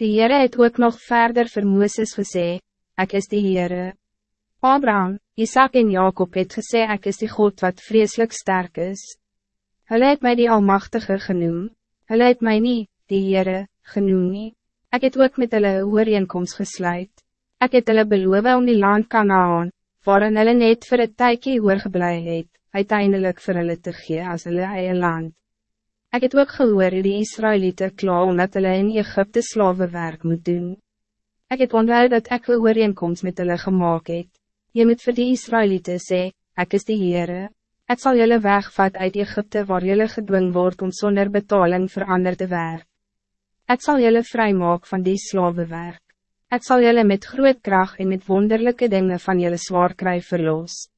Die Heere het ook nog verder vir Mooses gesê, Ek is die Heere. Abraham, Isaac en Jacob het gesê ek is die God wat vreselijk sterk is. Hulle het my die Almachtige genoem, hulle het my nie, die Heere, genoem nie. Ek het ook met hulle ooreenkomst gesluit. Ek het hulle beloof om die land Kanaan, waarin hulle net vir het tykie oorgeblij het, uiteindelik vir hulle te gee as hulle eie land. Ek het ook gehoor die Israëlieten klaar omdat hulle in Egypte slavenwerk moet doen. Ik het onwel dat ek een ooreenkomst met hulle gemaakt het. Je moet voor die Israëlieten sê, ek is die Heere. Ek sal julle wegvat uit Egypte waar julle gedwing wordt om zonder betaling verander te werk. Ek sal julle vrij maak van die slavenwerk. Ek sal julle met groot kracht en met wonderlijke dingen van julle zwaar kry verloos.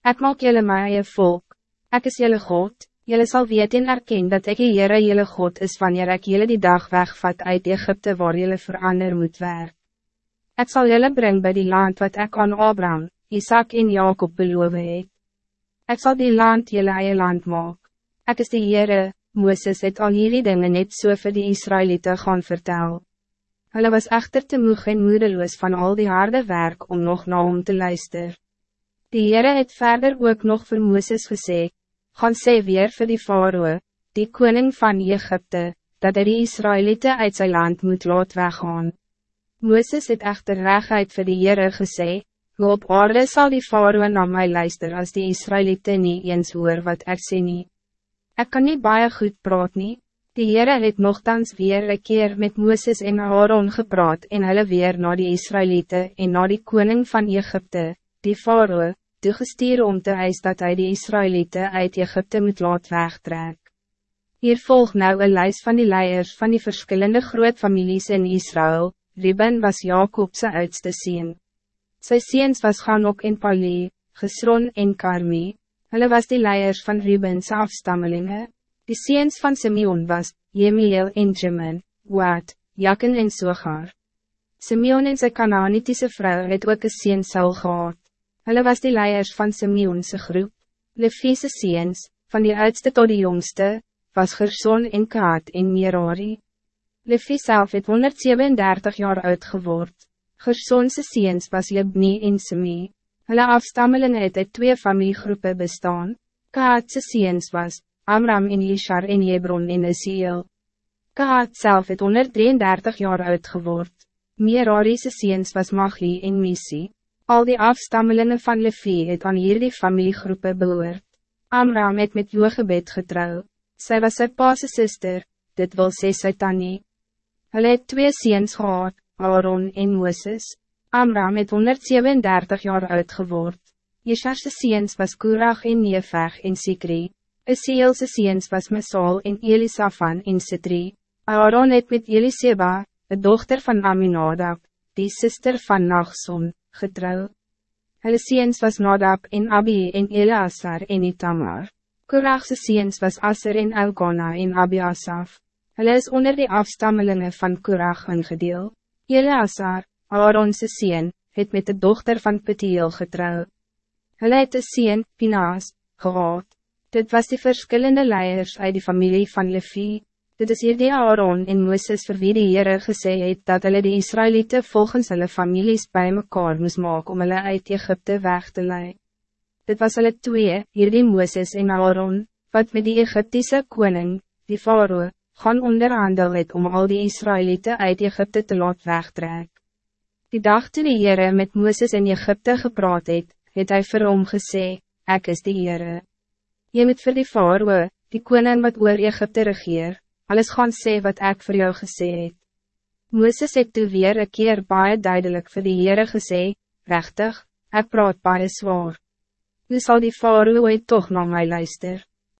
Ek maak julle my eie volk. Ek is julle God. Julle sal weet en erken dat ek die Heere julle God is wanneer ek julle die dag wegvat uit Egypte waar julle verander moet werk. Ik zal jullie brengen bij die land wat ik aan Abraham, Isaac en Jacob beloof het. Ik zal die land jullie eie land maken. Ik is de Heere, Mooses het al hierdie dingen net so vir die Israëlieten gaan vertel. Hulle was echter te moeg en moedeloos van al die harde werk om nog na hom te luisteren. Die Heere het verder ook nog vir Mooses gesê, gaan sê weer vir die Faroe, die koning van Egypte, dat hy die Israëlieten uit zijn land moet laat weggaan. Mooses het echter reguit vir die Heere gesê, hoe op aarde sal die Faroe na my luister als die Israëlieten nie eens hoor wat ek sê nie. Ek kan niet baie goed praat nie, die Heere het nogthans weer een keer met Mooses en Aaron gepraat en hulle weer na die Israëlieten en na die koning van Egypte, die Faroe, toegestuur om te eis dat hij die Israëlieten uit Egypte moet laat wegtrek. Hier volgt nou een lijst van die leiers van die verschillende groot families in Israël, Reuben was Jacob's oudste sien. Sy seens was Ganok en Pali, Gesron en Karmi. Hulle was die leiers van Reuben's afstammelingen. Die seens van Simeon was, Jemiel en Jimin, Waad, Jakken en Sogar. Simeon en sy Canaanitische vrou het ook een seen Saul gehad. Hulle was die leiers van Simeon's groep. Leviese seens, van die oudste tot die jongste, was Gerson en Kaat en Merari. Levi self het 137 jaar oud geword. Gersonse seens was Libni en Semi. Hulle afstammelingen het uit twee familiegroepen bestaan. Kaatse seens was Amram en Ishar en Hebron en Isiel. Kaat self het 133 jaar oud geword. Merari's seens was Magli en Misi. Al die afstammelingen van Levi het aan hierdie familiegroepen behoort. Amram het met Jogebed getrouw. Zij was sy paase sister, dit wil sê sy tanie. Hulle het twee seens gehad, Aaron en Mooses. Amram het 137 jaar oud geword. Jesharse seens was Kurag en Neveg en Sikri. Eseelse seens was Mesal en Elisafan en Sitri. Aaron het met Eliseba, de dochter van Aminadab, die sister van Nachson, getrouw. Hulle seens was Nadab en Abi en Eleazar en Itamar. Kuragse seens was Aser en Elkona en Abiasaf. Hulle is onder die afstammelingen van Kurag ingedeel. Eleazar, Aaronse sien, het met de dochter van Petiel getrouw. Hulle het een sien, Pinaas, gehad. Dit was die verschillende leiers uit die familie van Levi. Dit is hier die Aaron en Mooses vir wie die Heere gesê het dat hulle die Israëlieten volgens hulle families bij mekaar moes maak om hulle uit Egypte weg te leiden. Dit was hulle twee, hier die Mooses en Aaron, wat met die Egyptische koning, die Faroe, gaan onderhandel het om al die Israëlieten uit Egypte te laat wegtrek. Die dag toe die Heere met Mooses in Egypte gepraat het, het hy vir hom gesê, Ek is die Heere. Je moet vir die Faroe, die koning wat oor Egypte regeer, alles gaan sê wat ik voor jou gesê het. Mooses het toe weer een keer baie duidelijk vir die Heere gesê, Rechtig, ik praat baie zwaar. Nu zal die Faroe toch naar mij luisteren.